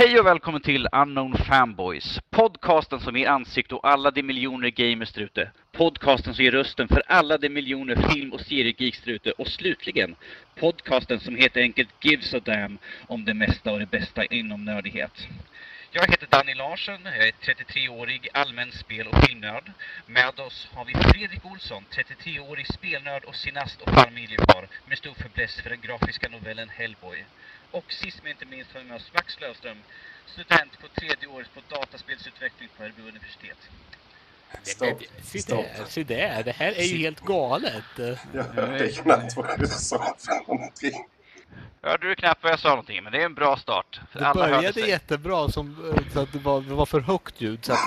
Hej och välkommen till Unknown Fanboys. Podcasten som ger ansikte åt alla de miljoner gamers där ute. Podcasten som ger rösten för alla de miljoner film och seriegeeks där ute. Och slutligen, podcasten som helt enkelt gives a damn om det mesta och det bästa inom nördighet. Jag heter Danny Larsson, jag är 33-årig allmän spel och filmnörd. Med oss har vi Fredrik Olsson, 33-årig spelnörd och sinast och familjefar med stor fäbless för den grafiska novellen Hellboy. Och sist men inte minst har vi med oss Max Löfström, student på tredje året på dataspelsutveckling på Örebro universitet. Stopp. Se Stopp. där, se där. Det här är ju helt galet. Jag hörde knappt vad du sa för någonting. Hörde du knappt vad jag sa någonting, men det är en bra start. För Det började jättebra som, så att det var, det var för högt ljud så att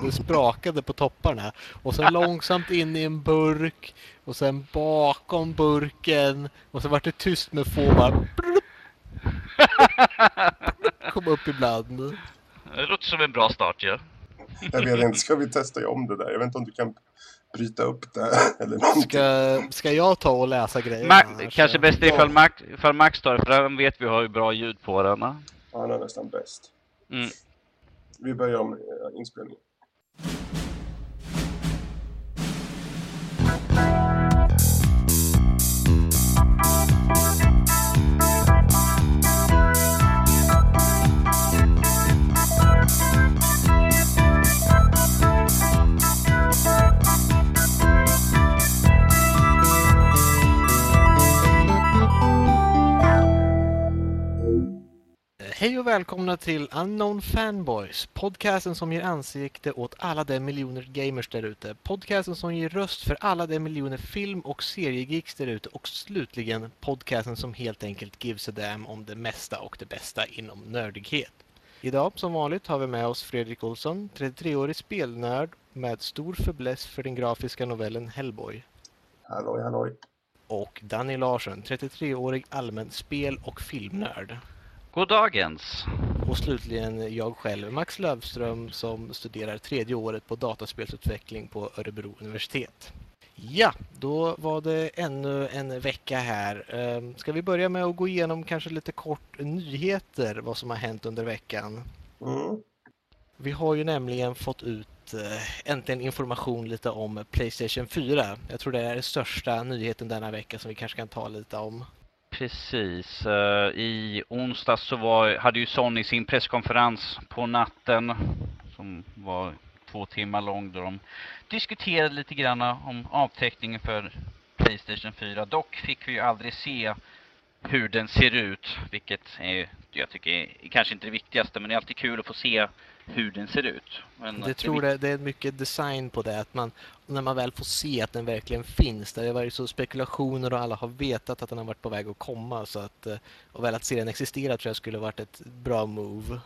det, det sprakade på topparna. Och sen långsamt in i en burk och sen bakom burken och så vart det tyst med få bara blup. kom upp ibland. Det låter som en bra start ju. Jag vet inte, ska vi testa om det där? Jag vet inte om du kan bryta upp det eller någonting. Ska, ska jag ta och läsa grejerna? Ma- här, kanske så- bäst ifall Max, ifall Max tar det, för han vet vi har ju bra ljud på den. Ja, han är nästan bäst. Mm. Vi börjar om eh, inspelningen. Välkomna till Unknown Fanboys, podcasten som ger ansikte åt alla de miljoner gamers där ute. Podcasten som ger röst för alla de miljoner film och seriegeeks där ute. Och slutligen podcasten som helt enkelt gives a damn om det mesta och det bästa inom nördighet. Idag som vanligt har vi med oss Fredrik Olsson, 33-årig spelnörd med stor fäbless för den grafiska novellen Hellboy. Halloj, halloj. Och Danny Larsson, 33-årig allmän spel och filmnörd. God dagens. Och slutligen jag själv, Max Lövström, som studerar tredje året på dataspelsutveckling på Örebro universitet. Ja, då var det ännu en vecka här. Ehm, Ska vi börja med att gå igenom kanske lite kort nyheter, vad som har hänt under veckan? Mm. Vi har ju nämligen fått ut eh, äntligen information lite om Playstation 4. Jag tror det är den största nyheten denna vecka som vi kanske kan ta lite om. Precis. Eh, I onsdags så var, hade ju Sony sin presskonferens på natten som var två timmar lång då de diskuterade lite grann om avteckningen för Playstation 4. Dock fick vi ju aldrig se hur den ser ut, vilket är, jag tycker är kanske inte det viktigaste, men det är alltid kul att få se hur den ser ut. Men Jag tror det, det är mycket design på det, att man, när man väl får se att den verkligen finns. Det har varit så spekulationer och alla har vetat att den har varit på väg att komma. Så att, eh, och väl att se den existera tror jag skulle varit ett bra move.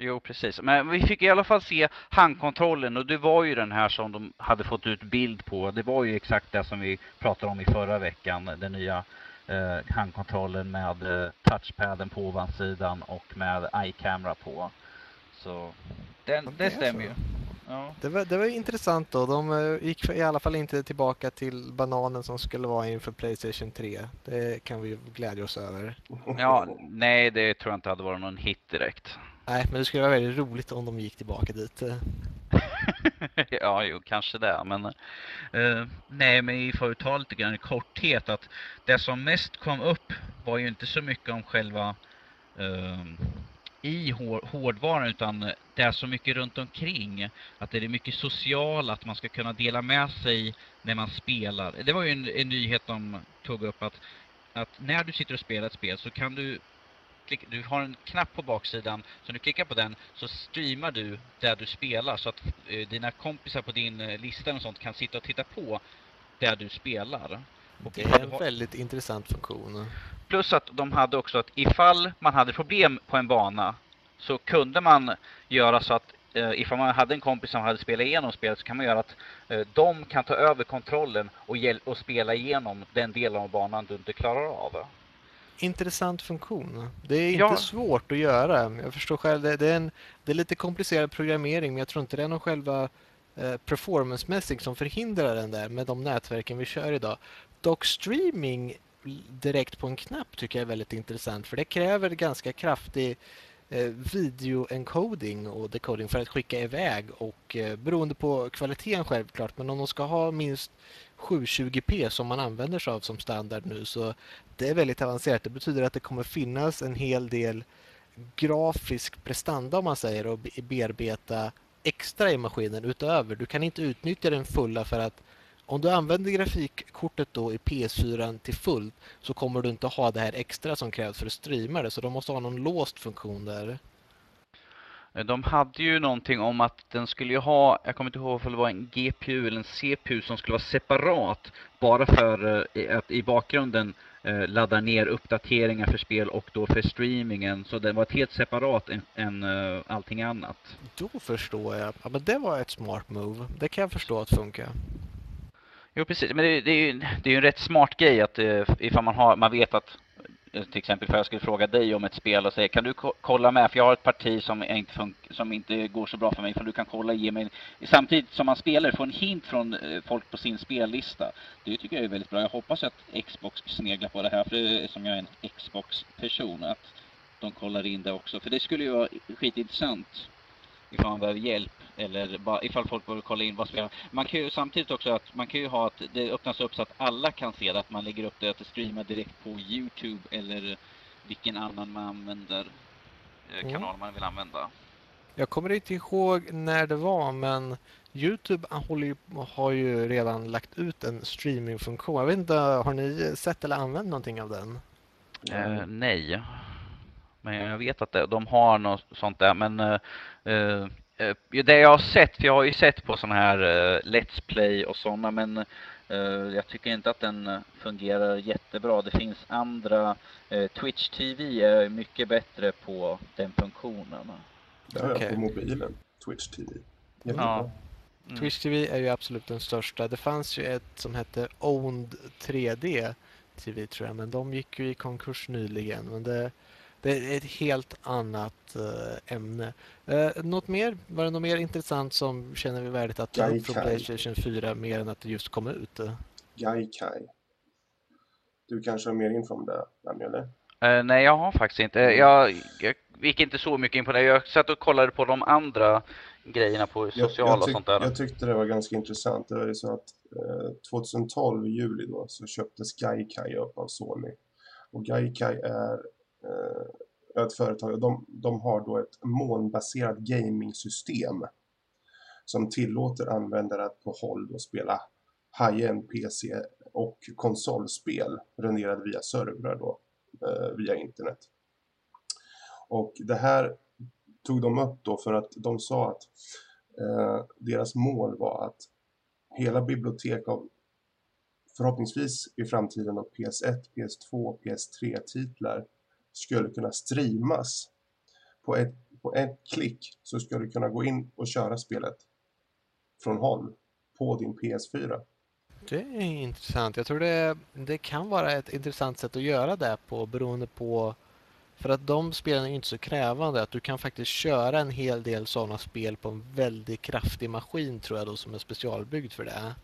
Jo, precis. Men vi fick i alla fall se handkontrollen och det var ju den här som de hade fått ut bild på. Det var ju exakt det som vi pratade om i förra veckan. Den nya eh, handkontrollen med eh, touchpaden på ovansidan och med iCamera på. Så den, Ja, det, det stämmer ju. Ja. Det var, det var intressant då. De eh, gick i alla fall inte tillbaka till bananen som skulle vara inför Playstation 3. Det kan vi glädja oss över. ja, nej det tror jag inte hade varit någon hit direkt. Nej, men det skulle vara väldigt roligt om de gick tillbaka dit. ja, jo, kanske det. Men, eh, nej, men ju ta lite grann i korthet att det som mest kom upp var ju inte så mycket om själva eh, i hår, hårdvaran utan det är så mycket runt omkring. Att det är mycket social, att man ska kunna dela med sig när man spelar. Det var ju en, en nyhet de tog upp att, att när du sitter och spelar ett spel så kan du du har en knapp på baksidan, så när du klickar på den så streamar du där du spelar så att eh, dina kompisar på din eh, lista och sånt kan sitta och titta på där du spelar. Och Det är en har- väldigt intressant funktion. Plus att de hade också att ifall man hade problem på en bana så kunde man göra så att eh, ifall man hade en kompis som hade spelat igenom spelet så kan man göra att eh, de kan ta över kontrollen och, och spela igenom den delen av banan du inte klarar av. Intressant funktion. Det är inte Ja. svårt att göra. Jag förstår själv, det, det, är en, det är lite komplicerad programmering men jag tror inte det är någon själva eh, performancemässigt som förhindrar den där med de nätverken vi kör idag. Dock streaming direkt på en knapp tycker jag är väldigt intressant för det kräver ganska kraftig eh, videoencoding och decoding för att skicka iväg och eh, beroende på kvaliteten självklart men om de ska ha minst 720p som man använder sig av som standard nu så det är väldigt avancerat. Det betyder att det kommer finnas en hel del grafisk prestanda om man säger och bearbeta extra i maskinen utöver. Du kan inte utnyttja den fulla för att om du använder grafikkortet då i PS4 till fullt så kommer du inte ha det här extra som krävs för att streama det så de måste ha någon låst funktion där. Eh, De hade ju någonting om att den skulle ju ha, jag kommer inte ihåg om det var en GPU eller en CPU som skulle vara separat bara för eh, att i bakgrunden eh, ladda ner uppdateringar för spel och då för streamingen. Så den var helt separat än, än allting annat. Då förstår jag. Ja, men det var ett smart move. Det kan jag förstå att funka. Jo precis, men det, det, är ju, det är ju en rätt smart grej att eh, ifall man har, man vet att eh, till exempel för jag skulle fråga dig om ett spel och säga kan du kolla med? För jag har ett parti som inte, som inte går så bra för mig. För du kan kolla och ge mig samtidigt som man spelar få en hint från eh, folk på sin spellista. Det tycker jag är väldigt bra. Jag hoppas att Xbox sneglar på det här för det är som jag är en Xbox-person att de kollar in det också. För det skulle ju vara skitintressant ifall man behöver hjälp eller bara ifall folk behöver kolla in vad spelar. Man kan ju samtidigt också att man kan ju ha att det öppnas upp så att alla kan se det, att man lägger upp det att det streamar direkt på Youtube eller vilken annan man använder eh, Mm. kanal man vill använda. Jag kommer inte ihåg när det var men Youtube ju, har ju redan lagt ut en streamingfunktion. Jag vet inte, har ni sett eller använt någonting av den? Eh, nej. Men jag vet att det, de har något sånt där. Men eh, eh, det jag har sett, för jag har ju sett på sådana här eh, Let's Play och sådana, men eh, jag tycker inte att den eh, fungerar jättebra. Det finns andra, eh, Twitch TV är mycket bättre på den funktionen. Det har jag på mobilen. Twitch TV. Ja. Mm. Twitch TV är ju absolut den största. Det fanns ju ett som hette Owned 3D TV tror jag, men de gick ju i konkurs nyligen. Men det, det är ett helt annat eh, ämne. Eh, något mer? Var det något mer intressant som känner vi värdet att ta upp från. Playstation 4 mer än att det just kom ut? Gaikai. Du kanske har mer info om det, Rami, eller? Eh, nej, jag har faktiskt inte. Jag, jag gick inte så mycket in på det. Jag satt och kollade på de andra grejerna på sociala jag, och tyck- sånt där. Jag tyckte det var ganska intressant. Det var ju så att eh, 2012 i juli då så köptes Gaikai upp av Sony. Och Gaikai är Eh, ett företag, de, de har då ett molnbaserat gaming-system som tillåter användare att på håll då spela high-end PC och konsolspel renderade via servrar då, eh, via internet. Och det här tog de upp då för att de sa att eh, deras mål var att hela bibliotek av förhoppningsvis i framtiden av PS1, PS2, PS3-titlar skulle kunna streamas. På ett, på ett klick så ska du kunna gå in och köra spelet från håll på din PS4. Det är intressant. Jag tror det, det kan vara ett intressant sätt att göra det på beroende på för att de spelen är inte så krävande att du kan faktiskt köra en hel del sådana spel på en väldigt kraftig maskin tror jag då som är specialbyggd för det.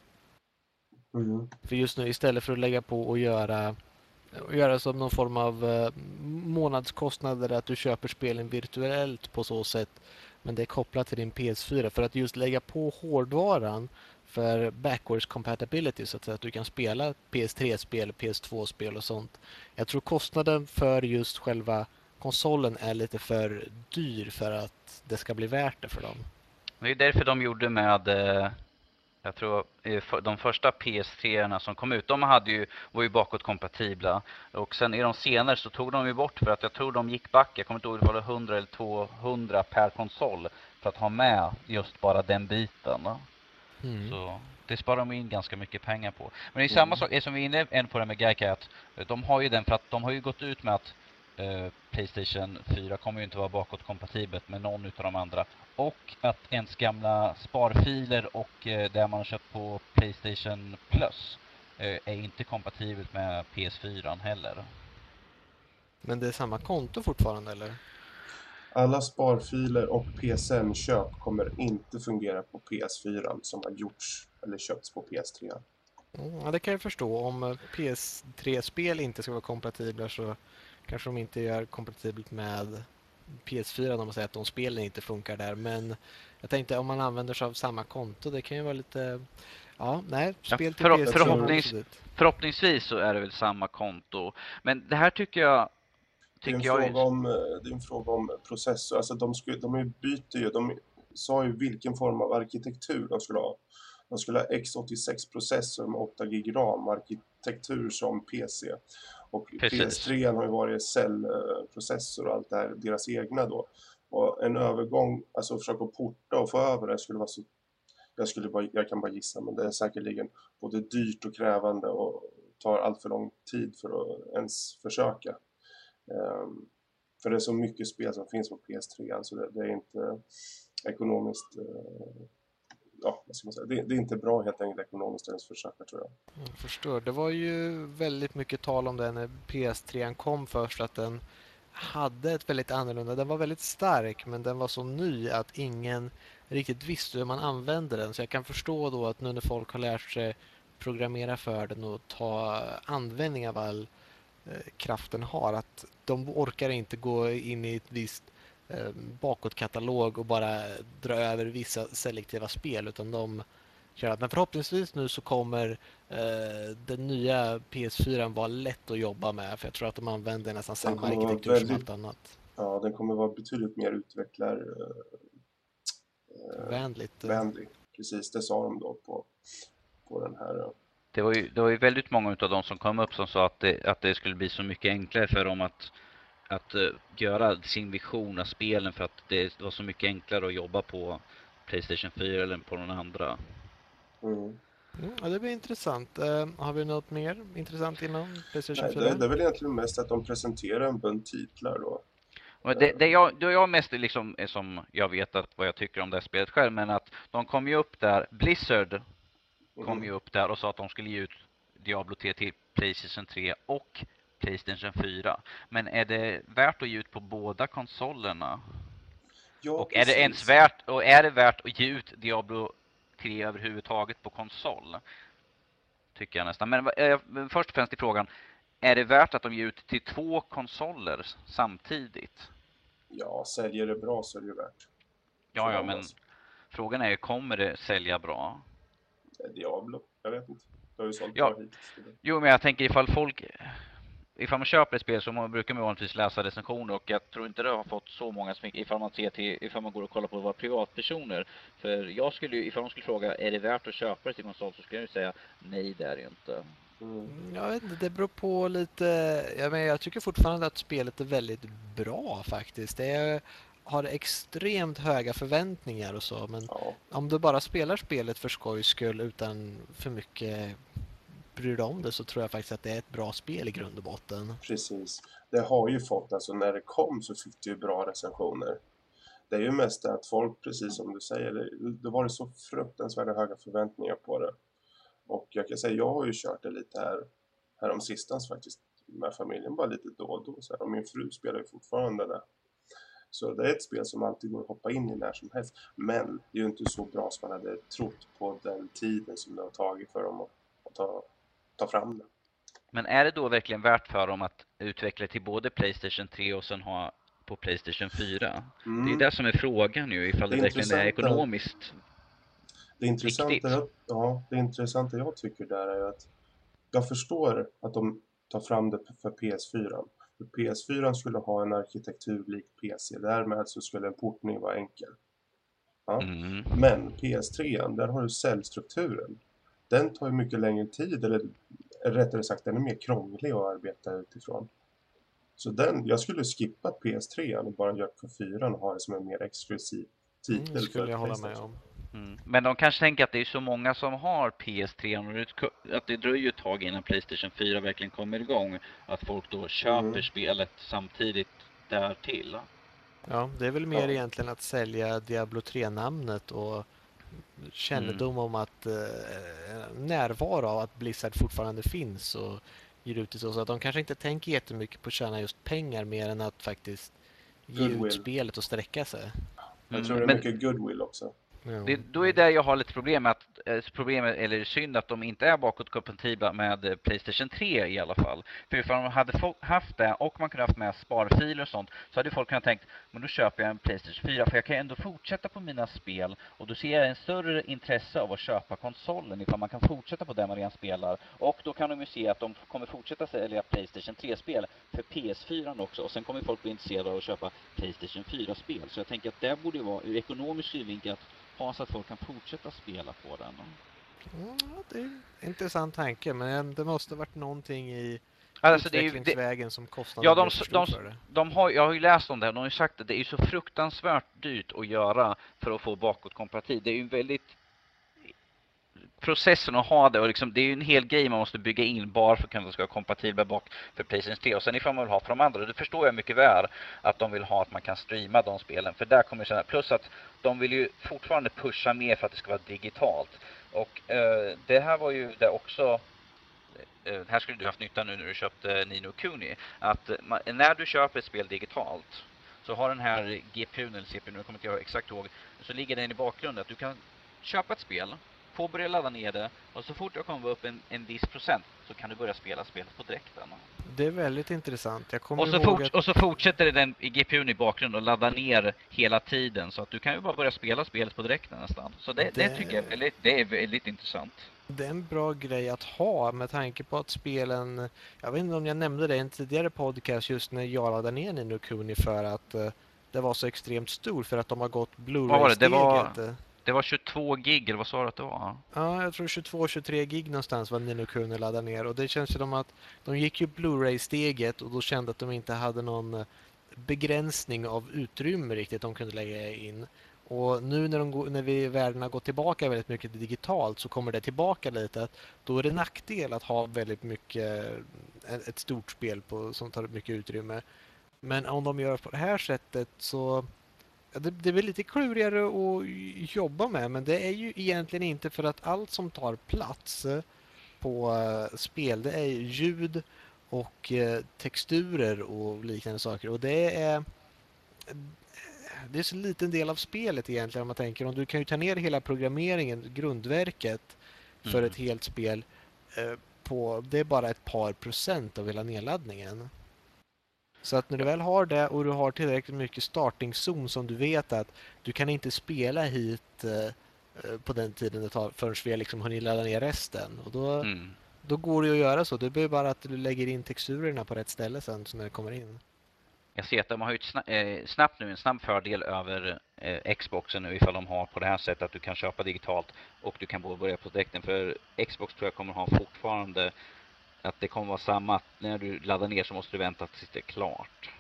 Mm. För just nu istället för att lägga på och göra och göra som någon form av eh, månadskostnader att du köper spelen virtuellt på så sätt men det är kopplat till din PS4 för att just lägga på hårdvaran för backwards compatibility så att, säga, att du kan spela PS3-spel, PS2-spel och sånt. Jag tror kostnaden för just själva konsolen är lite för dyr för att det ska bli värt det för dem. Det är därför de gjorde med, eh, jag tror, de första PS3 som kom ut, de hade ju, var ju bakåtkompatibla. Och sen i de senare så tog de ju bort för att jag tror de gick back, jag kommer inte ihåg det var 100 eller 200 per konsol. För att ha med just bara den biten. Mm. Så det sparar de in ganska mycket pengar på. Men det är samma sak, som vi är inne på det med Gaikai, att de har ju den för att de har ju gått ut med att eh, Playstation 4 kommer ju inte vara bakåtkompatibelt med någon utav de andra. Och att ens gamla sparfiler och eh, det man har köpt på Playstation Plus eh, är inte kompatibelt med PS4 heller. Men det är samma konto fortfarande eller? Alla sparfiler och PSN-köp kommer inte fungera på PS4 som har gjorts eller köpts på PS3. Mm, Ja, det kan jag förstå. Om eh, PS3-spel inte ska vara kompatibla så kanske de inte gör kompatibelt med PS4 om man säger att de spelen inte funkar där. Men jag tänkte om man använder sig av samma konto, det kan ju vara lite... Ja, nej, Ja, spel till förhopp- PS4 förhoppnings- absolut. Förhoppningsvis så är det väl samma konto. Men det här tycker jag... Det är, en Tycker jag fråga om, eh, det är en fråga om processor. Alltså de, skulle, de är- byter ju, de sa ju vilken form av arkitektur de skulle ha. De skulle ha X86-processor med 8 GB RAM, arkitektur som PC. Och Precis. PS3 har ju varit cellprocessor och allt det här, deras egna då. Och en övergång, alltså försöka porta och få över det skulle vara så... Jag, skulle bara, jag kan bara gissa, men det är säkerligen både dyrt och krävande och tar allt för lång tid för att ens försöka. Ehm, för det är så mycket spel som finns på PS3 så det, det är inte ekonomiskt eh, ja, vad ska man säga? Det, det är inte bra helt enkelt ekonomiskt ens försöka tror jag. Jag förstår. Det var ju väldigt mycket tal om det när PS3 kom först att den hade ett väldigt annorlunda, den var väldigt stark men den var så ny att ingen riktigt visste hur man använde den. Så jag kan förstå då att nu när folk har lärt sig programmera för den och ta användning av all eh, kraft den har att de orkar inte gå in i ett visst bakåtkatalog och bara dra över vissa selektiva spel utan de kör att men förhoppningsvis nu så kommer eh, den nya PS4 vara lätt att jobba med för jag tror att de använder nästan samma arkitektur som väldigt- allt annat. Ja, den kommer vara betydligt mer utvecklarvänlig. Eh, Vänligt. eh, vänlig. Precis, det sa de då på, på den här. eh, Det var ju, det var ju väldigt många utav de som kom upp som sa att det, att det skulle bli så mycket enklare för dem att, att eh, göra sin vision av spelen för att det var så mycket enklare att jobba på Playstation 4 eller på någon andra. Mm. Mm, ja, det blir intressant. Eh, har vi något mer intressant inom Playstation Nej, 4? det, det är väl egentligen mest att de presenterar en bunt titlar då. Och det, det, jag, det jag mest liksom, är som jag vet att vad jag tycker om det här spelet själv, men att de kom ju upp där, Blizzard kom Mm. ju upp där och sa att de skulle ge ut Diablo 3 till Playstation 3 och Playstation 4. Men är det värt att ge ut på båda konsolerna? Ja, Och är det ens värt, och är det värt att ge ut Diablo 3 överhuvudtaget på konsol? Tycker jag nästan. Men eh, först och främst till frågan, är det värt att de ger ut till två konsoler samtidigt? Ja, säljer det bra så är det ju värt. Ja, ja, men alltså. frågan är, kommer det sälja bra? Eh, Diablo, jag vet inte. Det har ju sålt Ja. bra hittills. Jo, men jag tänker ifall folk... Ifall man köper ett spel så man brukar man vanligtvis läsa recensioner och jag tror inte det har fått så många som ifall man ser till, ifall man går och kollar på våra privatpersoner. För jag skulle ju, ifall de skulle fråga, är det värt att köpa det till konsol? Så skulle jag ju säga, nej det är det inte. Mm. Mm, Jag vet inte, det beror på lite. Jag, menar, jag tycker fortfarande att spelet är väldigt bra faktiskt. Det är, har extremt höga förväntningar och så. Men Ja, om du bara spelar spelet för skojs skull utan för mycket bryr dig om det så tror jag faktiskt att det är ett bra spel i grund och botten. precis. Det har ju fått, alltså när det kom så fick det ju bra recensioner. Det är ju mest det att folk, precis som du säger, det, det var det så fruktansvärda höga förväntningar på det. Och jag kan säga, jag har ju kört det lite här, här om sistans faktiskt, med familjen, bara lite då och då. Så här. Och min fru spelar ju fortfarande det. Så det är ett spel som alltid går att hoppa in i när som helst. Men det är ju inte så bra som man hade trott på den tiden som det har tagit för dem att, att ta, ta fram det. Men är det då verkligen värt för dem att utveckla till både Playstation 3 och sen ha på Playstation 4? Mm. Det är det som är frågan nu, ifall det, Det verkligen är ekonomiskt. Det intressanta, jag, ja, det intressanta jag tycker där är att jag förstår att de tar fram det för PS4. För PS4 skulle ha en arkitektur lik PC, därmed så skulle en portning vara enkel. Ja. Mm. Men PS3, där har du cellstrukturen. Den tar ju mycket längre tid, eller rättare sagt den är mer krånglig att arbeta utifrån. Så den, jag skulle skippa PS3 och bara göra för 4 och ha det som en mer exklusiv titel. Mm, skulle jag hålla med PlayStation. om. Mm. Men de kanske tänker att det är så många som har PS3 och att det dröjer ett tag innan Playstation 4 verkligen kommer igång. Att folk då köper Mm. spelet samtidigt därtill. Ja, det är väl mer Ja. egentligen att sälja Diablo 3-namnet och kännedom om att eh, närvaro av att Blizzard fortfarande finns och ger ut det så. Så att de kanske inte tänker jättemycket på att tjäna just pengar mer än att faktiskt ge Goodwill. ut spelet och sträcka sig. Jag Mm. tror det är Men mycket goodwill också. Ja. det, då är det jag har lite problem med att Eh, problemet, eller synd att de inte är bakåtkompatibla med eh, Playstation 3 i alla fall. För ifall de hade haft det och man kunde haft med sparfiler och sånt så hade folk kunnat tänkt, men då köper jag en Playstation 4 för jag kan ändå fortsätta på mina spel och då ser jag en större intresse av att köpa konsolen ifall man kan fortsätta på det man redan spelar. Och då kan de ju se att de kommer fortsätta sälja Playstation 3-spel för PS4 också och sen kommer folk bli intresserade av att köpa Playstation 4-spel. Så jag tänker att det borde vara ur ekonomisk synvinkel att ha så att folk kan fortsätta spela på den. Mm, det är en intressant tanke, men det måste varit någonting i alltså, utvecklingsvägen det, som kostade ja, de, de, de, de, har, Jag har ju läst om det, de har ju sagt att det är så fruktansvärt dyrt att göra för att få bakåtkompatibelt. Det är ju väldigt processen att ha det och liksom, det är ju en hel grej man måste bygga in bara för att kunna ska vara kompatibla bak för Playstation 3 och sen ifall man vill ha för de andra, det förstår jag mycket väl att de vill ha att man kan streama de spelen. För där kommer känna, plus att de vill ju fortfarande pusha mer för att det ska vara digitalt. Och eh, det här var ju det också eh, här skulle du haft nytta nu när du köpte Nino Kuni att man, när du köper ett spel digitalt så har den här GPUn eller CPUn, jag kommer inte exakt ihåg, så ligger den i bakgrunden att du kan köpa ett spel påbörja ladda ner det och så fort jag kommer upp en, en viss procent så kan du börja spela spelet på direkten. Det är väldigt intressant. Jag kommer och, så ihåg att... och så fortsätter den i GPUn i bakgrunden och laddar ner hela tiden så att du kan ju bara börja spela spelet på direkten nästan. Så det, det... det tycker jag är väldigt, det är väldigt intressant. Det är en bra grej att ha med tanke på att spelen, jag vet inte om jag nämnde det i en tidigare podcast just när jag laddade ner Nino Kuni för att uh, det var så extremt stor för att de har gått Blu-ray-steget. Det var, 22 gig, eller vad sa du att det var? Ja, jag tror 22-23 gig någonstans var Nino kunde ladda ner. Och det känns ju som att de gick ju Blu-ray-steget och då kände att de inte hade någon eh, begränsning av utrymme riktigt de kunde lägga in. Och nu när, de, när vi världen har gått tillbaka väldigt mycket digitalt så kommer det tillbaka lite. Då är det nackdel att ha väldigt mycket, eh, ett stort spel på, som tar mycket utrymme. Men om de gör på det här sättet så det, det väl lite klurigare att jobba med men det är ju egentligen inte för att allt som tar plats på eh, spel det är ljud och eh, texturer och liknande saker och det är det är så liten del av spelet egentligen om man tänker om du kan ju ta ner hela programmeringen, grundverket för mm. ett helt spel eh, på det är bara ett par procent av hela nedladdningen. Så att när du väl har det och du har tillräckligt mycket startingzon som du vet att du kan inte spela hit eh, eh, på den tiden det tar förrän vi liksom hunnit ladda ner resten. Och då, mm. då går det att göra så. Det behöver bara att du lägger in texturerna på rätt ställe sen så när det kommer in. Jag ser att de har ju snabbt, eh, snabbt nu en snabb fördel över eh, Xboxen nu ifall de har på det här sättet att du kan köpa digitalt och du kan börja på direkten. För Xbox tror jag kommer ha fortfarande att det kommer vara samma, att när du laddar ner så måste du vänta tills det är klart.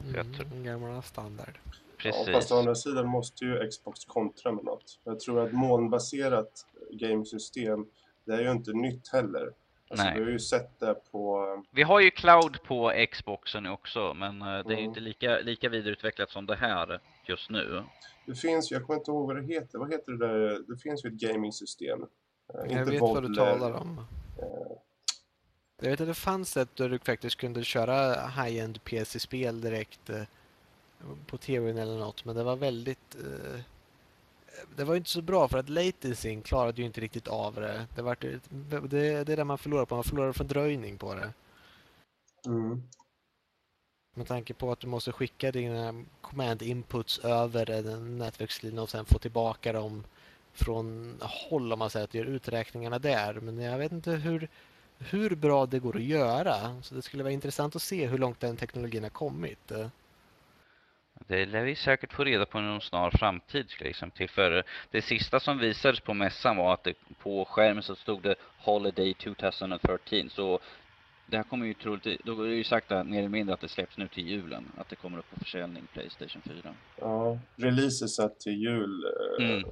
Mm, tror... gamla standard. Precis. Ja, fast å andra sidan måste ju Xbox kontra med något. Jag tror att molnbaserat gamesystem, det är ju inte nytt heller. Alltså, Nej. Vi har ju sett det på... Vi har ju cloud på Xboxen också, men eh, det är mm. inte lika, lika vidareutvecklat som det här just nu. Det finns jag kommer inte ihåg vad det heter. Vad heter det där? Det finns ju ett gaming-system. Eh, jag inte vet Vodler. vad du talar om. Eh, jag vet att det fanns ett där du faktiskt kunde köra high-end PC-spel direkt eh, på tvn eller något, men det var väldigt... Eh, det var inte så bra för att latencyn klarade ju inte riktigt av det. Det, var, det, det, är det man förlorar på, man förlorar fördröjning på det. Mm. Med tanke på att du måste skicka dina command inputs över en nätverkslinje och sen få tillbaka dem från håll om man säger att du gör uträkningarna där. Men jag vet inte hur hur bra det går att göra. Så det skulle vara intressant att se hur långt den teknologin har kommit. Det lär vi säkert få reda på inom snar framtid. Liksom, till för det sista som visades på mässan var att det, på skärmen så stod det Holiday 2013. Så det här kommer ju troligt, då är det ju sagt att mer eller mindre att det släpps nu till julen. Att det kommer upp på försäljning Playstation 4. Ja, releaser satt till jul. Eh, mm.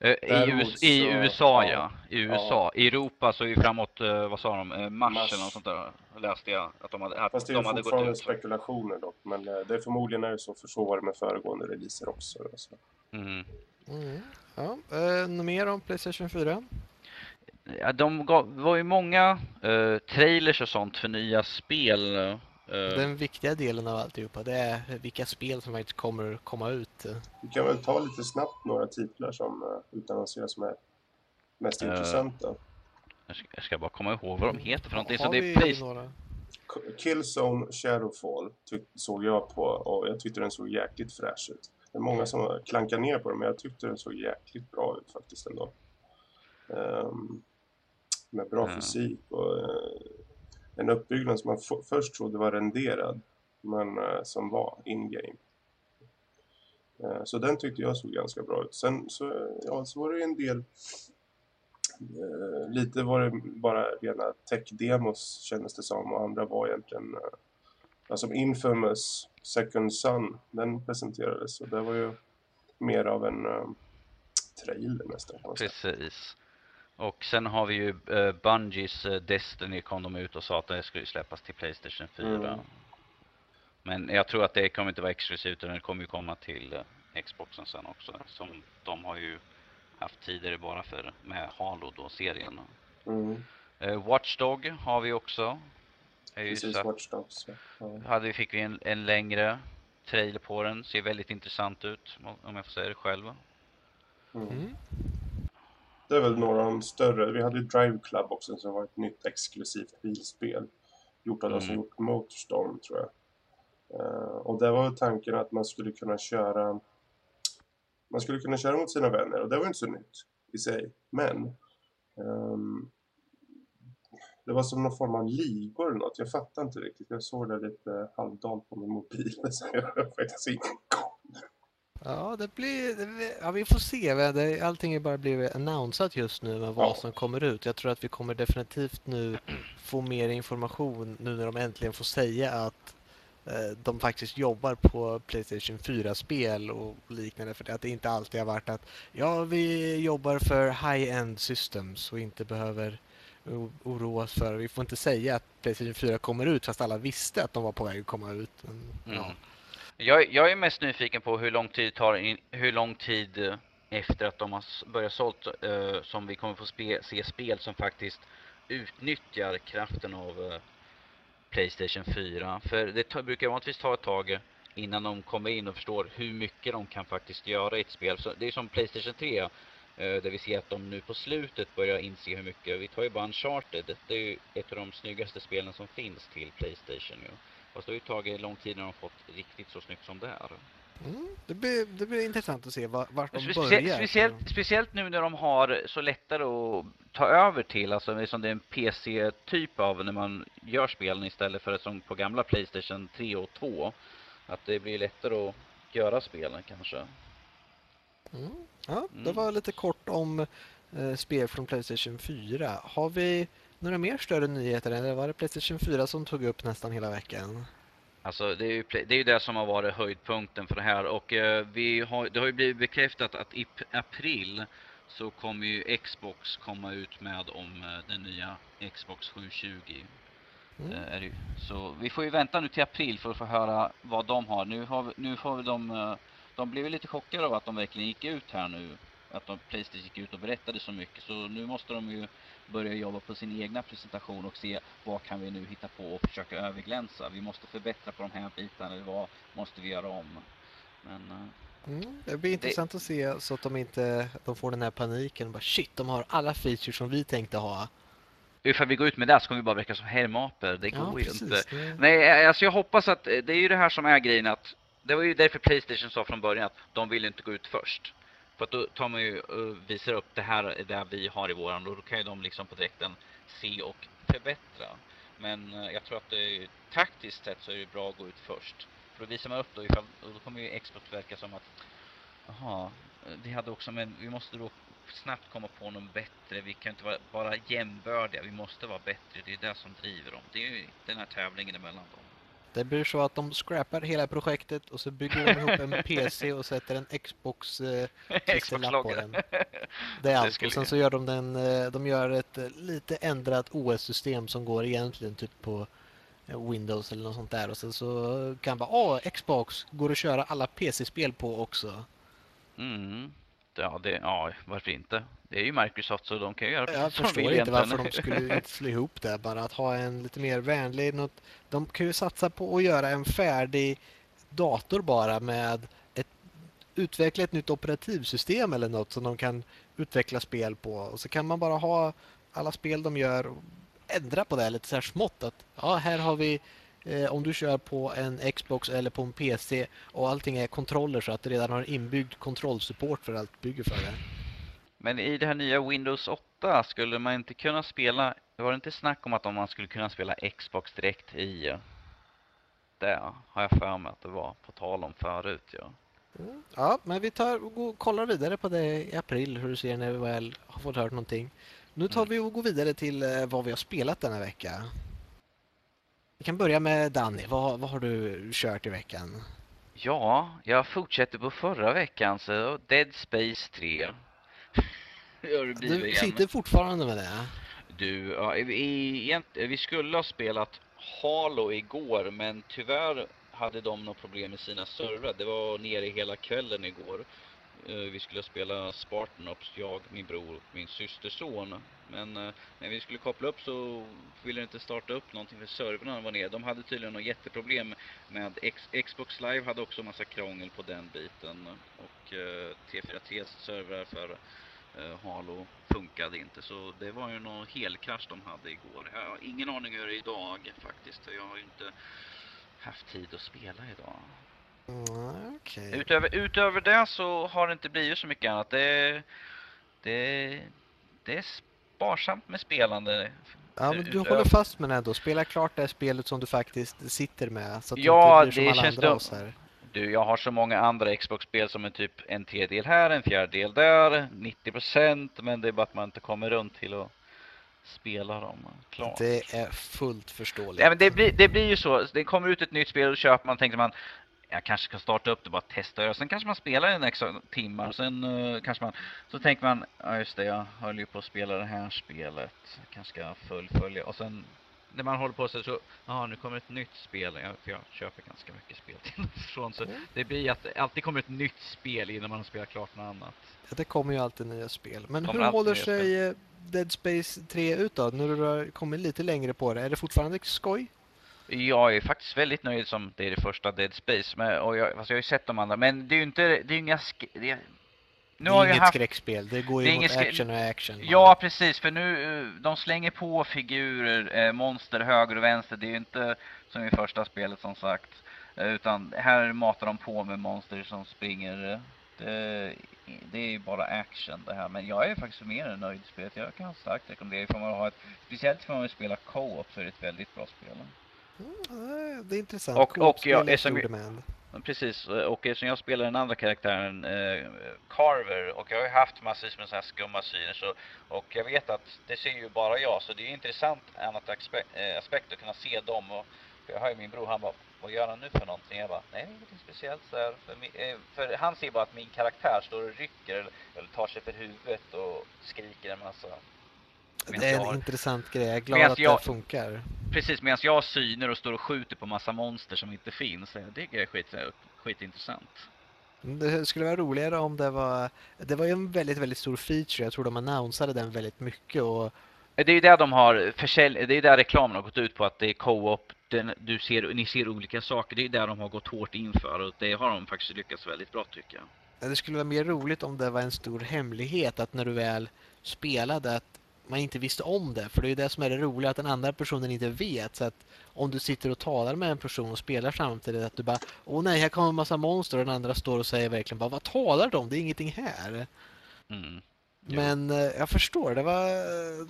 Eh, I, US, I, USA ja. I USA. I Europa så är vi framåt, eh, vad sa de, eh, mars, mars. eller något sånt där. Läste jag att de hade, att Fast det är de hade fortfarande spekulationer dock. Men det är förmodligen är det så, för så var det med föregående releaser också. Så. Mm. Mm. Ja, eh, något mer om Playstation 4? Ja, de gav, var ju många eh, trailers och sånt för nya spel. Eh, Den viktiga delen av alltihopa, det är vilka spel som faktiskt kommer komma ut. Vi kan väl ta lite snabbt några titlar som uh, utannonseras med. mest Eh, intressanta. Jag ska, jag ska bara komma ihåg vad de heter för någonting. Så det är Play... några? Killzone Shadowfall såg jag på och jag tyckte den såg jäkligt fräsch ut. Det är många som klankar ner på den men jag tyckte den såg jäkligt bra ut faktiskt ändå. Ehm, med bra Ja. fysik och eh, en uppbyggnad som man först trodde var renderad men eh, som var in-game. Eh, så den tyckte jag såg ganska bra ut. Sen så, ja, så var det en del eh, lite var det bara rena tech-demos kändes det som och andra var egentligen eh, Alltså Infamous Second Sun, den presenterades och det var ju mer av en eh, trailer nästan säga. Precis. Och sen har vi ju uh, Bungies eh, Destiny kom de ut och sa att det skulle släppas till Playstation 4. Mm. Men jag tror att det kommer inte vara exklusivt utan det kommer ju komma till eh, Xboxen sen också. Som de har ju haft tidigare bara för med Halo då serien. Mm, Uh, Watchdog har vi också. Precis, satt- Watch Dogs. ja. Hade vi, fick vi en, en längre trailer på den. Ser väldigt intressant ut om jag får säga det själv. Mm. Det är väl några av de större. Vi hade ju Drive Club också som var ett nytt exklusivt bilspel. Gjort av de som gjort Motorstorm tror jag. Eh, och det var tanken att man skulle kunna köra man skulle kunna köra mot sina vänner och det var inte så nytt i sig. Men ehm, det var som någon form av ligor eller något. Jag fattar inte riktigt. Jag såg det lite halvdant på min mobil. Så jag har faktiskt ingen. Ja, det blir, ja, vi får se. Det- Allting är bara blivit annonsat just nu med vad Ja. som kommer ut. Jag tror att vi kommer definitivt nu få mer information nu när de äntligen får säga att eh, de faktiskt jobbar på Playstation 4-spel och liknande. För att det inte alltid har varit att ja, vi jobbar för high-end systems och inte behöver oroa oss för. Vi får inte säga att Playstation 4 kommer ut fast alla visste att de var på väg att komma ut. Men, ja. Jag, jag är mest nyfiken på hur lång tid tar in, hur lång tid eh, efter att de har börjat sålt eh, som vi kommer få spe, se spel som faktiskt utnyttjar kraften av eh, Playstation 4. För det ta, brukar vanligtvis ta ett tag innan de kommer in och förstår hur mycket de kan faktiskt göra i ett spel. Så det är som Playstation 3 eh, där vi ser att de nu på slutet börjar inse hur mycket. Vi tar ju bara Uncharted. Det är ju ett av de snyggaste spelen som finns till Playstation ju. Fast det har ju tagit lång tid när de fått riktigt så snyggt som det är. Mm, det, blir, det blir intressant att se var, vart de Specie- börjar. speciellt, speciellt nu när de har så lättare att ta över till, alltså som det är en PC-typ av när man gör spelen istället för som på gamla Playstation 3 och 2. Att det blir lättare att göra spelen kanske. Mm. Ja, det Mm. var lite kort om eh, spel från Playstation 4. Har vi några mer större nyheter? Eller var det Playstation 4 som tog upp nästan hela veckan? Alltså det är ju det, är ju det som har varit höjdpunkten för det här och eh, vi har, det har ju blivit bekräftat att i april så kommer ju Xbox komma ut med om eh, den nya Xbox 720. Mm. Eh, är det. Så vi får ju vänta nu till april för att få höra vad de har. Nu har vi, nu får vi de, eh, de blev lite chockade av att de verkligen gick ut här nu. Att de Playstation gick ut och berättade så mycket. Så nu måste de ju börja jobba på sin egna presentation och se vad kan vi nu hitta på och försöka överglänsa. Vi måste förbättra på de här bitarna. eller Vad måste vi göra om? Men eh, Mm. Det blir intressant att se så att de inte de får den här paniken. Bara, Shit, de har alla features som vi tänkte ha. ifall vi går ut med det så kommer vi bara verka som herrmaper. Det Ja, går ju precis. inte. Det- Nej, alltså jag hoppas att eh, det är ju det här som är grejen att det var ju därför Playstation sa från början att de vill inte gå ut först. För att då tar man ju och visar upp det här är det vi har i våran och då kan ju de liksom på direkten se och förbättra. Men eh, jag tror att det är, taktiskt sett så är det bra att gå ut först. För då visar man upp då ifall, och då kommer ju export verka som att Jaha, vi hade också men vi måste då snabbt komma på något bättre. Vi kan inte vara bara jämbördiga, vi måste vara bättre. Det är det som driver dem. Det är ju den här tävlingen emellan dem. Det blir så att de scrappar hela projektet och så bygger de ihop en PC och sätter en Xbox eh, klisterlapp på den. Det är allt. skulle Och sen så gör de den, eh, de gör ett eh, lite ändrat OS-system som går egentligen typ på Windows eller något sånt där. Och sen så kan bara, åh, Xbox går att köra alla PC-spel på också. Mm. Ja, det, ja, varför inte? Det är ju Microsoft så de kan ju göra Jag precis de förstår inte egentligen. varför de skulle slå ihop det. Bara att ha en lite mer vänlig, något, de kan ju satsa på att göra en färdig dator bara med ett utveckla ett nytt operativsystem eller något som de kan utveckla spel på. Och så kan man bara ha alla spel de gör och ändra på det lite så här smått. Att, ja, här har vi eh, om du kör på en Xbox eller på en PC och allting är kontroller så att det redan har inbyggd kontrollsupport för allt bygger för det. Men i det här nya Windows 8 skulle man inte kunna spela, var det inte snack om att om man skulle kunna spela Xbox direkt i det har jag för mig att det var på tal om förut ja. Mm. Ja, men vi tar och kollar vidare på det i april hur du ser när vi väl har fått hört någonting. Nu tar mm. vi och går vidare till eh, vad vi har spelat denna vecka. Vi kan börja med Danny. Vad, vad har du kört i veckan? Ja, jag fortsätter på förra veckan så Dead Space 3. du sitter fortfarande med det? Du, ja, vi, vi skulle ha spelat Halo igår men tyvärr hade de något problem med sina servrar. Det var nere hela kvällen igår. Eh, vi skulle spela Spartan Ops, jag, min bror och min systerson. Men eh, när vi skulle koppla upp så ville det inte starta upp någonting för servrarna var nere. De hade tydligen något jätteproblem med X Xbox Live hade också massa krångel på den biten. Och eh, T4Ts servrar för Halo funkade inte. Så det var ju någon helkrasch de hade igår. Jag har ingen aning hur det är idag faktiskt. Jag har ju inte haft tid att spela idag. Mm, okay. utöver, utöver det så har det inte blivit så mycket annat. Det, det, det är sparsamt med spelande. Ja, men du håller fast med det då. Spela klart det spelet som du faktiskt sitter med. Så att ja, det, det känns dumt. Du, jag har så många andra Xbox-spel som är typ en tredjedel här, en fjärdedel där, 90 procent, men det är bara att man inte kommer runt till att spela dem. Klart. Det är fullt förståeligt. Ja, men det, blir, det blir ju så. Det kommer ut ett nytt spel och köper man tänker man jag kanske ska starta upp det bara testa. Och sen kanske man spelar en extra timmar. Sen uh, kanske man, så tänker man, ja just det, jag höll ju på att spela det här spelet. Jag kanske ska fullfölja. Och sen när man håller på sig så, ja nu kommer ett nytt spel. Jag, för jag köper ganska mycket spel till från. Så mm. det blir att det alltid kommer ett nytt spel innan man har spelat klart något annat. Ja, det kommer ju alltid nya spel. Men hur håller sig spel. Eh, Dead Space 3 ut då? Nu du har kommit lite längre på det. Är det fortfarande skoj? Jag är faktiskt väldigt nöjd som det är det första Dead Space. Men, och jag, alltså jag har ju sett de andra. Men det är ju inte, det är inga... Det är, nu det är inget haft... skräckspel, det går ju det mot action och action. Ja, precis, för nu, eh, de slänger på figurer, eh, monster höger och vänster. Det är ju inte som i första spelet som sagt. Eh, utan här matar de på med monster som springer. Det, det är ju bara action det här. Men jag är faktiskt mer än nöjd med spelet. Jag kan starkt rekommendera man ett, speciellt för man vill spela co-op så är det ett väldigt bra spel. Mm, det är intressant. Och, och jag, eftersom, Precis, och eftersom jag spelar den andra karaktären, eh, Carver, och jag har ju haft massvis med sådana här skumma syner, så, och jag vet att det ser ju bara jag, så det är intressant annat aspekt, eh, aspekt att kunna se dem. Och, för jag har ju min bror, han bara, vad gör han nu för någonting? Jag bara, nej, ingenting speciellt så här. För, eh, för han ser bara att min karaktär står och rycker eller, eller tar sig för huvudet och skriker en massa det är en har... intressant grej. Jag är glad att jag... det funkar. Precis, medan jag syner och står och skjuter på massa monster som inte finns. Det är skit, skitintressant. Det skulle vara roligare om det var... Det var ju en väldigt, väldigt stor feature. Jag tror de annonsade den väldigt mycket. Och... Det är ju där de har försälj... Det är där reklamen har gått ut på att det är co-op. Du ser, ni ser olika saker. Det är där de har gått hårt inför och det har de faktiskt lyckats väldigt bra tycker jag. Det skulle vara mer roligt om det var en stor hemlighet att när du väl spelade att man inte visste om det. För det är det som är det roliga, att den andra personen inte vet. Så att om du sitter och talar med en person och spelar samtidigt, att du bara Åh nej, här kommer en massa monster och den andra står och säger verkligen bara Vad talar de? Det är ingenting här. Mm. Men eh, jag förstår, det var,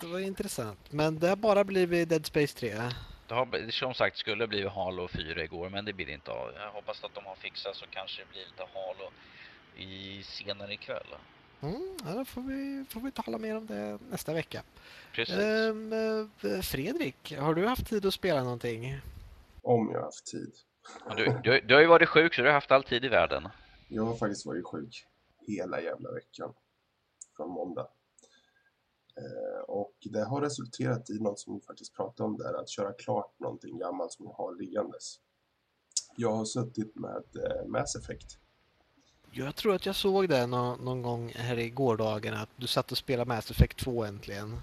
det var intressant. Men det har bara blivit Dead Space 3. Det har som sagt skulle blivit Halo 4 igår, men det blir det inte av. Jag hoppas att de har fixat så kanske det blir lite Halo i senare ikväll. Mm, ja, då får vi, får vi tala mer om det nästa vecka. Ehm, eh, Fredrik, har du haft tid att spela någonting? Om jag har haft tid. Du, du, du har ju varit sjuk så du har haft all tid i världen. Jag har faktiskt varit sjuk hela jävla veckan. Från måndag. Eh, och det har resulterat i något som vi faktiskt pratade om där, att köra klart någonting gammalt som jag har liggandes. Jag har suttit med eh, Mass Effect jag tror att jag såg det någon, någon gång här i gårdagen att du satt och spelade Mass Effect 2 äntligen.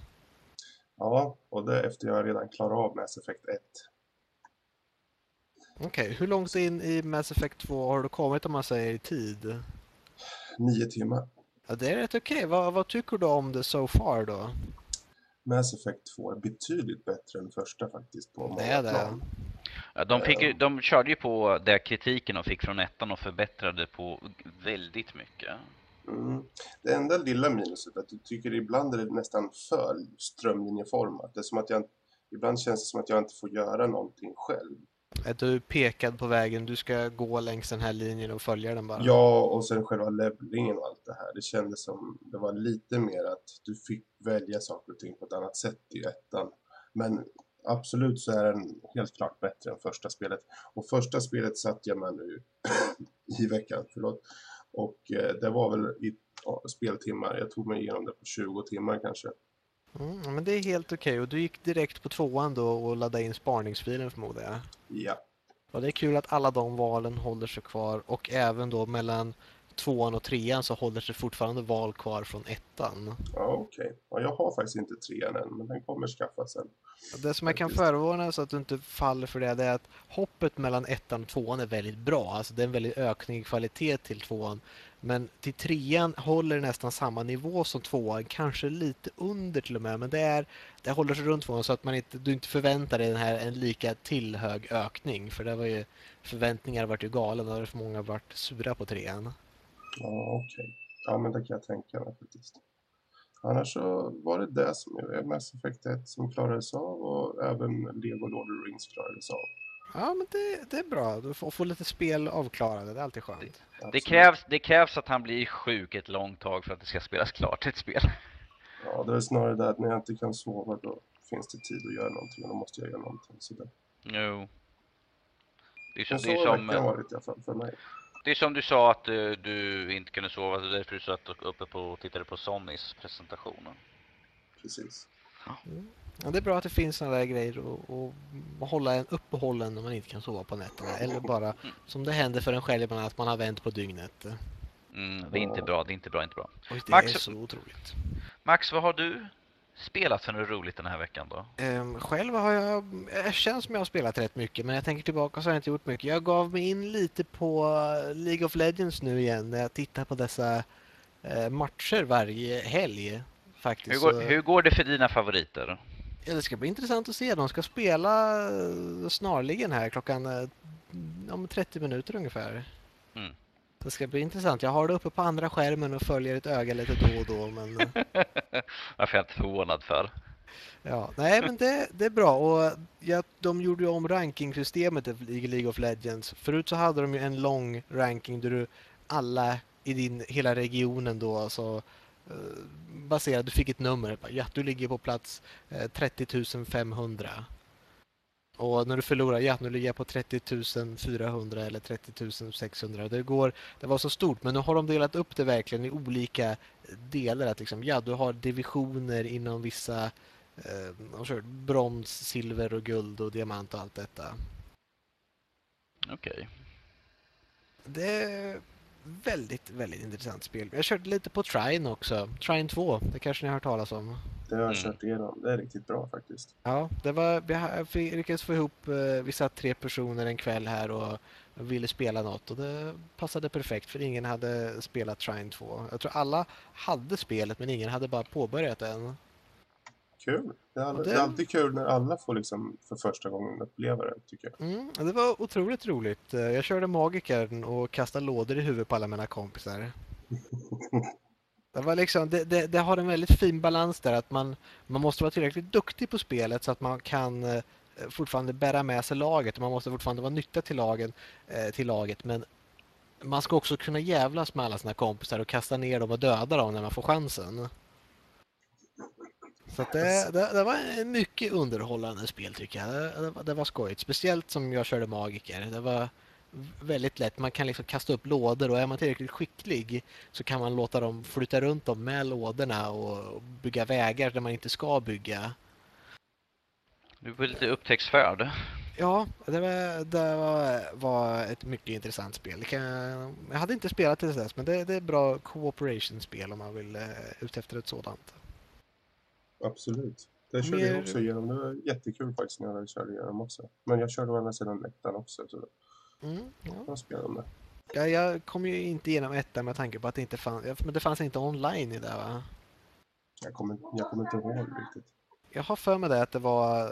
Ja, och det efter jag redan klarat av Mass Effect 1. Okej, okay. hur långt in i Mass Effect 2 har du kommit om man säger i tid? nio timmar. Ja, det är rätt okej. Vad, vad tycker du om det so far då? Mass Effect 2 är betydligt bättre än första faktiskt. På Det många är det. plan. Ja, de, fick ju, de körde ju på det kritiken de fick från ettan och förbättrade på väldigt mycket. Mm. Det enda lilla minuset är att du tycker ibland är det nästan för strömlinjeformat. Det är som att jag, ibland känns det som att jag inte får göra någonting själv. Att du är pekad på vägen, du ska gå längs den här linjen och följa den bara. Ja, och sen själva levelingen och allt det här. Det kändes som det var lite mer att du fick välja saker och ting på ett annat sätt i ettan. Men absolut så är den helt klart bättre än första spelet. Och första spelet satt jag med nu i veckan, förlåt. Och eh, det var väl i ja, speltimmar. Jag tog mig igenom det på 20 timmar kanske. Mm, men det är helt okej. Och du gick direkt på tvåan då och laddade in spaningsfilen förmodar jag. Ja, Och det är kul att alla de valen håller sig kvar och även då mellan tvåan och trean så håller sig fortfarande val kvar från ettan. ja okej. Ja, jag har faktiskt inte trean än, men den kommer skaffa sen. Det som jag kan förvarna så att du inte faller för det, det är att hoppet mellan ettan och tvåan är väldigt bra. Alltså det är en väldig ökning i kvalitet till tvåan. Men till trean håller nästan samma nivå som tvåan, kanske lite under till och med. Men det, är, det håller sig runt tvåan så att man inte, du inte förväntar dig den här en lika till hög ökning. För det var ju, förväntningar vart ju galen, och för många varit sura på trean. Ja, okej. Ja, men det kan jag tänka mig faktiskt. Annars så var det det som är Mass Effect 1 som klarades av och även Lego Lord of the Rings klarades av. Ja, men det, det är bra. Du får få lite spel avklarade, det är alltid skönt. Det Absolut. krävs, det krävs att han blir sjuk ett långt tag för att det ska spelas klart ett spel. Ja, det är snarare det att när jag inte kan sova då finns det tid att göra någonting och då måste jag göra någonting. Så det. Jo. Det är, Men som, så det, är har som, veckan varit i alla fall för mig. Det är som du sa att eh, du inte kunde sova, det är därför du satt uppe på och tittade på Sonys presentation. Precis. Ja, det är bra att det finns sådana där grejer och, och hålla en uppehållen när man inte kan sova på nätterna. Eller bara, som det händer för en själv ibland, att man har vänt på dygnet. Mm, det är inte bra, det är inte bra, inte bra. Oj, det Max- är så otroligt. Max, vad har du spelat för något roligt den här veckan då? Ehm, själv har jag, det känns som jag har spelat rätt mycket, men jag tänker tillbaka så har jag inte gjort mycket. Jag gav mig in lite på League of Legends nu igen, när jag tittar på dessa eh, matcher varje helg. Faktiskt. Hur går, Så- hur går det för dina favoriter? Ja, det ska bli intressant att se. De ska spela eh, snarligen här klockan eh, om 30 minuter ungefär. Mm. Det ska bli intressant. Jag har det uppe på andra skärmen och följer ett öga lite då och då. Men, eh, Varför är jag inte förvånad för? ja, nej, men det, det är bra. Och ja, de gjorde ju om rankingsystemet i League of Legends. Förut så hade de ju en lång ranking där du alla i din hela regionen då alltså eh, baserad, du fick ett nummer. Ja, du ligger på plats eh, 30 500. Och när du förlorar, ja nu ligger jag på 30 400 eller 30 600. Det, går, det var så stort men nu har de delat upp det verkligen i olika delar. Att liksom, ja, du har divisioner inom vissa eh, du, brons, silver och guld och diamant och allt detta. Okej. Det är väldigt, väldigt intressant spel. Jag körde lite på Trine också. Trine 2, det kanske ni har hört talas om. Det har jag Mm. kört igenom. Det är riktigt bra faktiskt. Ja, det var, jag lyckades få ihop, eh, vi satt tre personer en kväll här och ville spela något och det passade perfekt för ingen hade spelat Trine 2. Jag tror alla hade spelet men ingen hade bara påbörjat det än. Kul. Det är, all... Och det... det- är alltid kul när alla får liksom för första gången uppleva det, tycker jag. Mm, det var otroligt roligt. Jag körde magikern och kastade lådor i huvudet på alla mina kompisar. Det, var liksom, det, det, det har en väldigt fin balans där att man, man måste vara tillräckligt duktig på spelet så att man kan eh, fortfarande bära med sig laget. Man måste fortfarande vara nytta till, lagen, eh, till laget men man ska också kunna jävlas med alla sina kompisar och kasta ner dem och döda dem när man får chansen. Så att det, det, det var en mycket underhållande spel tycker jag. Det, det, var, skojigt. Speciellt som jag körde magiker. Det var väldigt lätt. Man kan liksom kasta upp lådor och är man tillräckligt skicklig så kan man låta dem flytta runt dem med lådorna och bygga vägar där man inte ska bygga. Du var lite upptäcktsfärd. Ja, det var, det var, var ett mycket intressant spel. Jag hade inte spelat det dess, men det, det är bra cooperation-spel om man vill eh, ut efter ett sådant. Absolut. Det körde jag Mer- också igenom. Det var jättekul faktiskt när jag körde igenom också. Men jag körde å andra sidan ettan också, så Mm, ja. jag spelade om det. Ja, jag kom ju inte igenom ettan med tanke på att det inte fanns, men det fanns inte online i det va? Jag kommer, jag kommer inte ihåg riktigt. Jag har för mig det att det var...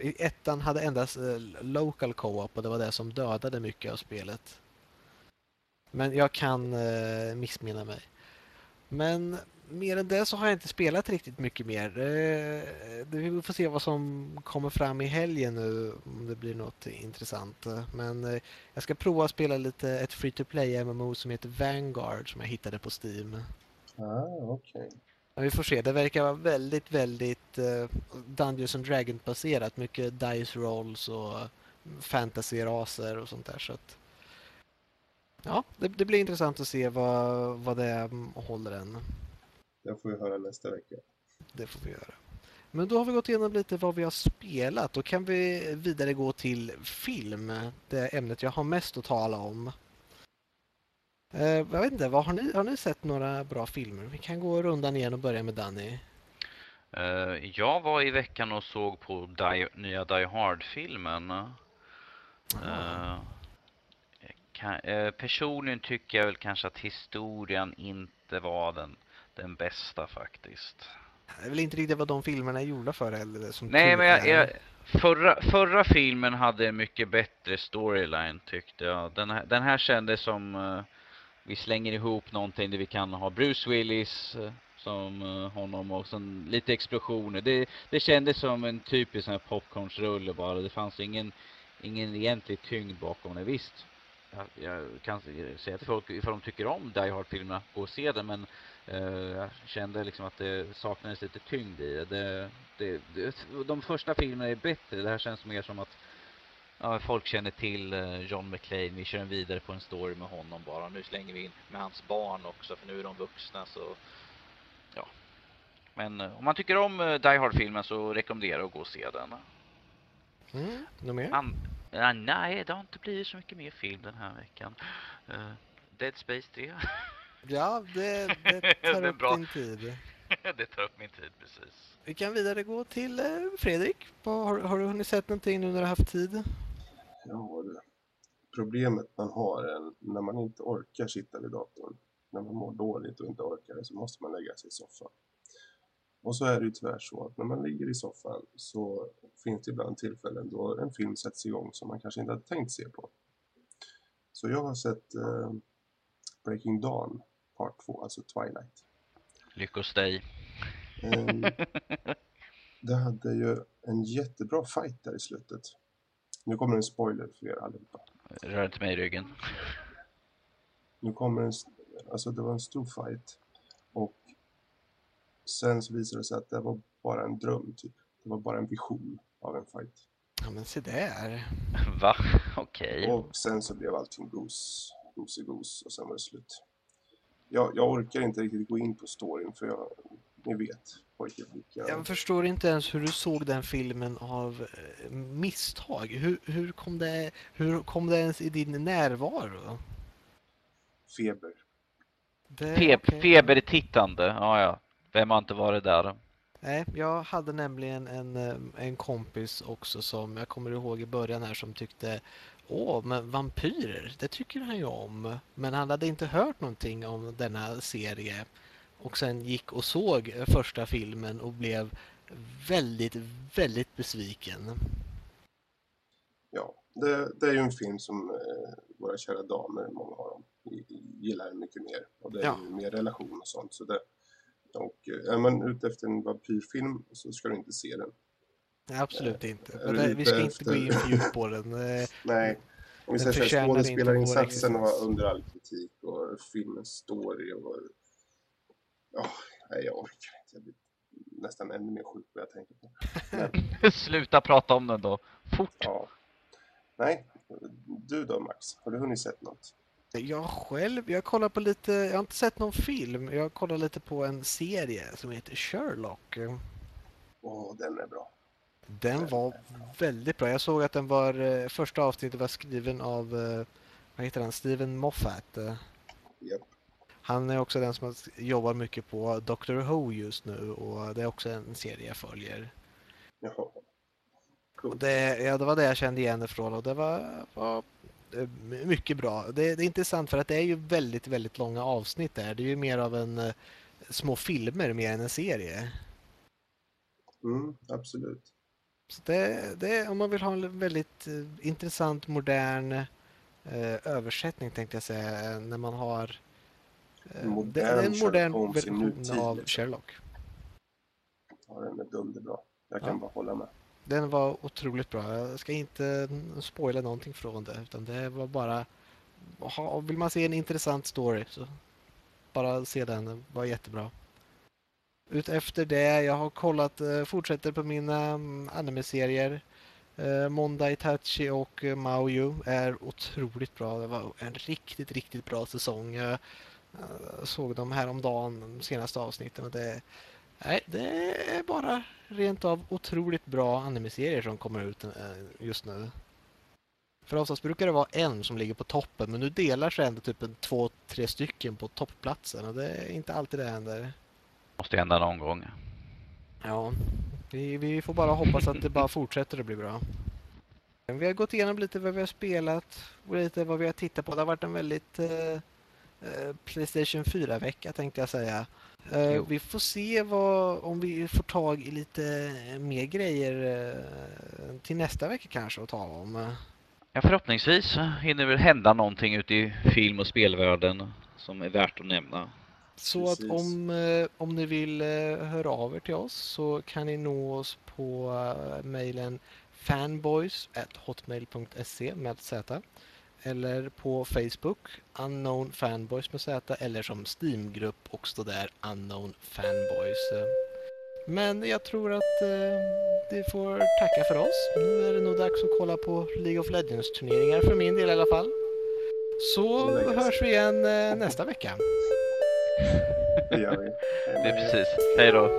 I ettan hade endast uh, local co-op och det var det som dödade mycket av spelet. Men jag kan uh, missminna mig. Men mer än det så har jag inte spelat riktigt mycket mer. Vi får se vad som kommer fram i helgen nu om det blir något intressant. Men jag ska prova att spela lite ett free to play MMO som heter Vanguard som jag hittade på Steam. Ah, okej. Okay. Men vi får se. Det verkar vara väldigt, väldigt uh, Dungeons and Dragons baserat. Mycket dice rolls och fantasy-raser och sånt där. Så att, ja, det, det, blir intressant att se vad, vad det håller än. Det får vi höra nästa vecka. Det får vi göra. Men då har vi gått igenom lite vad vi har spelat. Då kan vi vidare gå till film. Det ämnet jag har mest att tala om. Eh, jag vet inte, vad, har, ni, har ni sett några bra filmer? Vi kan gå rundan igen och börja med Danny. Uh, jag var i veckan och såg på Die, nya Die Hard-filmen. Uh, uh, personligen tycker jag väl kanske att historien inte var den, den bästa faktiskt. Det är väl inte riktigt vad de filmerna är gjorda för heller. Som Nej, men jag, jag, förra, förra filmen hade en mycket bättre storyline tyckte jag. Den här, den här kändes som vi slänger ihop någonting där vi kan ha Bruce Willis eh, som eh, honom och sen lite explosioner. Det, det kändes som en typisk sån här popcornsrulle bara. Det fanns ingen, ingen egentlig tyngd bakom det. Visst, jag, jag kan säga till folk ifall de tycker om Die Hard-filmerna, gå och se den men jag kände liksom att det saknades lite tyngd i det. Det, det, det. De första filmerna är bättre. Det här känns mer som att ja, folk känner till eh, John McClane. Vi kör vidare på en story med honom bara. Nu slänger vi in med hans barn också för nu är de vuxna så ja. Men eh, om man tycker om eh, Die Hard-filmen så rekommenderar jag att gå och se den. Mm, något mer? An ja, nej, det har inte blivit så mycket mer film den här veckan. Uh, Dead Space 3. ja, det, det tar upp bra. din tid. det tar upp min tid, precis. Vi kan vidare gå till Fredrik. Har, har du hunnit sett någonting nu när du har haft tid? Ja, det. Problemet man har är när man inte orkar sitta vid datorn. När man mår dåligt och inte orkar det så måste man lägga sig i soffan. Och så är det ju tyvärr så att när man ligger i soffan så finns det ibland tillfällen då en film sätts igång som man kanske inte hade tänkt se på. Så jag har sett eh, Breaking Dawn Part 2, alltså Twilight. Lyckos dig. Um, det hade ju en jättebra fight där i slutet. Nu kommer en spoiler för er allihopa. Rör inte mig i ryggen. Nu kommer en... Alltså det var en stor fight. Och sen så visade det sig att det var bara en dröm typ. Det var bara en vision av en fight. Ja men se där. Va? Okej. Okay. Och sen så blev allting gos, gos och sen var det slut. Jag, jag orkar inte riktigt gå in på storyn för jag, ni vet. Jag förstår inte ens hur du såg den filmen av eh, misstag. Hur, hur, kom, det, hur kom det ens i din närvaro? Feber. Det, Fe okay. Febertittande, ja ja. Vem har inte varit där? Nej, jag hade nämligen en, eh, en kompis också som jag kommer ihåg i början här som tyckte Åh, men vampyrer, det tycker han ju om. Men han hade inte hört någonting om denna serie och sen gick och såg första filmen och blev väldigt, väldigt besviken. Ja, det, det är ju en film som eh, våra kära damer, många av dem, gillar mycket mer. Och det är ja. ju mer relation och sånt. Så det, och eh, är man ute efter en vampyrfilm så ska du inte se den. Nej, absolut eh, inte. Men det, vi ska inte gå in för djupt på den. Eh, Nej. Om vi säger så skådespelarinsatsen var under all kritik och filmens story och Oh, nej, jag orkar inte. Jag blir nästan ännu mer sjuk vad jag tänker på. Men... Sluta prata om den då. Fort. Ja. Nej, du då Max? Har du hunnit sett något? Jag själv, jag kollar på lite, jag har inte sett någon film. Jag kollar lite på en serie som heter Sherlock. Åh, oh, den är bra. Den var väldigt bra. Jag såg att den var, eh, första avsnittet var skriven av, eh, vad heter han, Steven Moffat. Yep. Han är också den som jobbar mycket på Doctor Who just nu och det är också en serie jag följer. Jaha. Cool. Det, ja, det var det jag kände igen ifrån och det var, var eh, mycket bra. Det, det är intressant för att det är ju väldigt, väldigt långa avsnitt där. Det är ju mer av en eh, små filmer mer än en serie. Mm, absolut. Så det, det, om man vill ha en väldigt eh, intressant, modern eh, översättning tänkte jag säga, när man har eh, Modern det är en modern version av liksom. Sherlock. Ja, den är dunderbra. Jag Ja. kan bara hålla med. Den var otroligt bra. Jag ska inte spoila någonting från det, utan det var bara... Vill man se en intressant story så bara se den. Den var jättebra. Utefter det, jag har kollat, eh, fortsätter på mina mm, anime-serier. Eh, Monda Itachi och eh, Maoyu är otroligt bra. Det var en riktigt, riktigt bra säsong. Jag eh, såg dem häromdagen, de senaste avsnitten. Och det, nej, det är bara rent av otroligt bra anime-serier som kommer ut just nu. För oftast brukar det vara en som ligger på toppen, men nu delar sig ändå typ en två, tre stycken på toppplatsen och det är inte alltid det händer. Måste hända någon gång. Ja, vi, vi får bara hoppas att det bara fortsätter att bli bra. Vi har gått igenom lite vad vi har spelat och lite vad vi har tittat på. Det har varit en väldigt eh, eh, Playstation 4-vecka tänkte jag säga. Eh, vi får se vad, om vi får tag i lite mer grejer eh, till nästa vecka kanske att tala om. Ja, förhoppningsvis hinner väl hända någonting ute i film och spelvärlden som är värt att nämna. Så Precis. att om, eh, om ni vill eh, höra av er till oss så kan ni nå oss på eh, mejlen fanboys.hotmail.se med Z eller på Facebook unknown fanboys med Z eller som Steamgrupp också där unknown fanboys. Men jag tror att eh, vi får tacka för oss. Nu är det nog dags att kolla på League of Legends turneringar för min del i alla fall. Så hörs vi igen eh, nästa vecka. Det gör vi. Det är precis. Hej då.